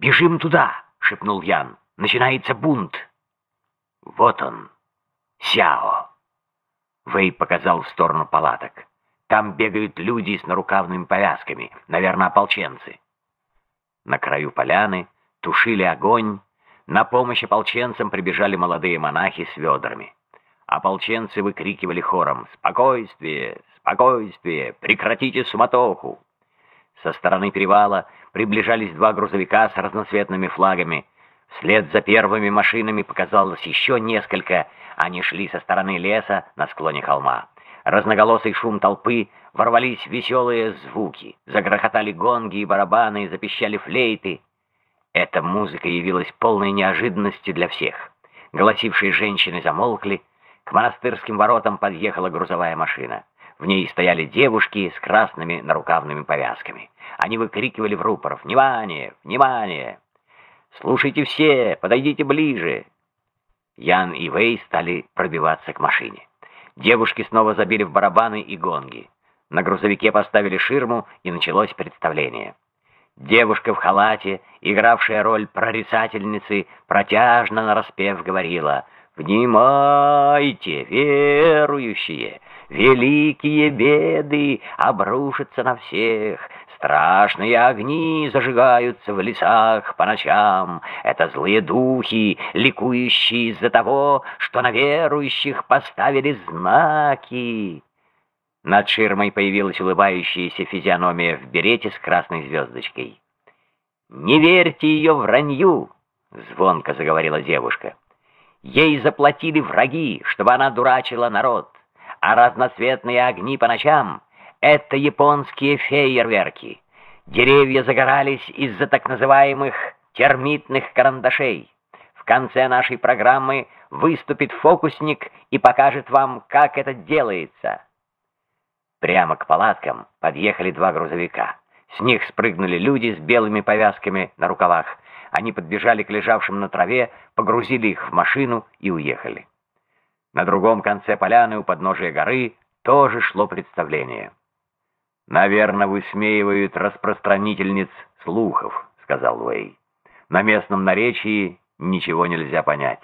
«Бежим туда!» — шепнул Ян. «Начинается бунт!» «Вот он, Сяо!» Вэй показал в сторону палаток. «Там бегают люди с нарукавными повязками, наверное, ополченцы». На краю поляны тушили огонь. На помощь ополченцам прибежали молодые монахи с ведрами. Ополченцы выкрикивали хором «Спокойствие! Спокойствие! Прекратите суматоху!» Со стороны перевала приближались два грузовика с разноцветными флагами. Вслед за первыми машинами показалось еще несколько. Они шли со стороны леса на склоне холма. Разноголосый шум толпы, ворвались веселые звуки. Загрохотали гонги и барабаны, запищали флейты. Эта музыка явилась полной неожиданностью для всех. Голосившие женщины замолкли. К монастырским воротам подъехала грузовая машина. В ней стояли девушки с красными нарукавными повязками. Они выкрикивали в рупоров «Внимание! Внимание!» «Слушайте все! Подойдите ближе!» Ян и Вэй стали пробиваться к машине. Девушки снова забили в барабаны и гонги. На грузовике поставили ширму, и началось представление. Девушка в халате, игравшая роль прорицательницы, протяжно нараспев говорила «Внимайте, верующие! Великие беды обрушатся на всех, Страшные огни зажигаются в лесах по ночам. Это злые духи, ликующие из-за того, что на верующих поставили знаки. Над ширмой появилась улыбающаяся физиономия в берете с красной звездочкой. «Не верьте ее вранью!» — звонко заговорила девушка. «Ей заплатили враги, чтобы она дурачила народ, а разноцветные огни по ночам — это японские фейерверки. Деревья загорались из-за так называемых термитных карандашей. В конце нашей программы выступит фокусник и покажет вам, как это делается. Прямо к палаткам подъехали два грузовика. С них спрыгнули люди с белыми повязками на рукавах. Они подбежали к лежавшим на траве, погрузили их в машину и уехали. На другом конце поляны у подножия горы тоже шло представление. «Наверное, высмеивают распространительниц слухов», — сказал Уэй. «На местном наречии ничего нельзя понять».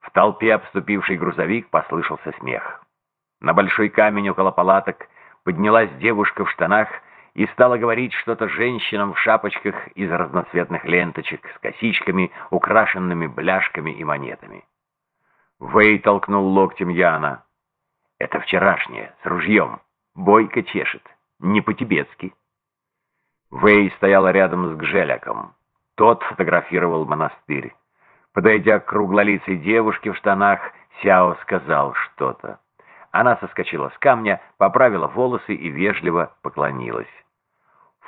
В толпе, обступивший грузовик, послышался смех. На большой камень около палаток поднялась девушка в штанах и стала говорить что-то женщинам в шапочках из разноцветных ленточек с косичками, украшенными бляшками и монетами. Вэй толкнул локтем Яна. «Это вчерашнее, с ружьем». Бойко чешет. Не по-тибетски. Вэй стояла рядом с Гжеляком. Тот фотографировал монастырь. Подойдя к круглолицей девушке в штанах, Сяо сказал что-то. Она соскочила с камня, поправила волосы и вежливо поклонилась.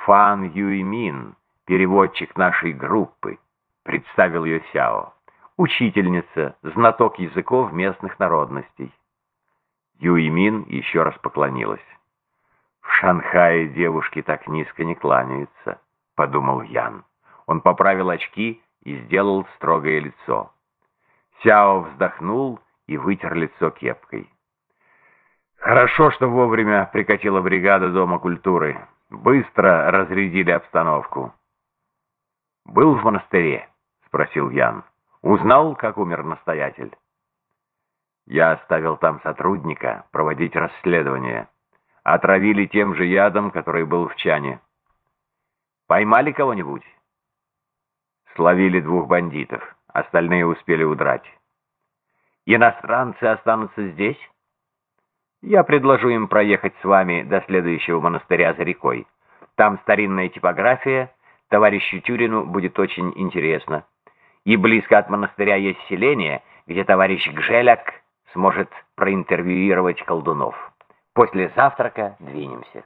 «Фан Юймин, переводчик нашей группы», — представил ее Сяо. «Учительница, знаток языков местных народностей». Юймин еще раз поклонилась. «В Шанхае девушки так низко не кланяются», — подумал Ян. Он поправил очки и сделал строгое лицо. Сяо вздохнул и вытер лицо кепкой. «Хорошо, что вовремя прикатила бригада Дома культуры. Быстро разрядили обстановку». «Был в монастыре?» — спросил Ян. «Узнал, как умер настоятель?» «Я оставил там сотрудника проводить расследование» отравили тем же ядом, который был в чане. Поймали кого-нибудь? Словили двух бандитов, остальные успели удрать. Иностранцы останутся здесь? Я предложу им проехать с вами до следующего монастыря за рекой. Там старинная типография, товарищу Тюрину будет очень интересно. И близко от монастыря есть селение, где товарищ Гжеляк сможет проинтервьюировать колдунов. После завтрака двинемся.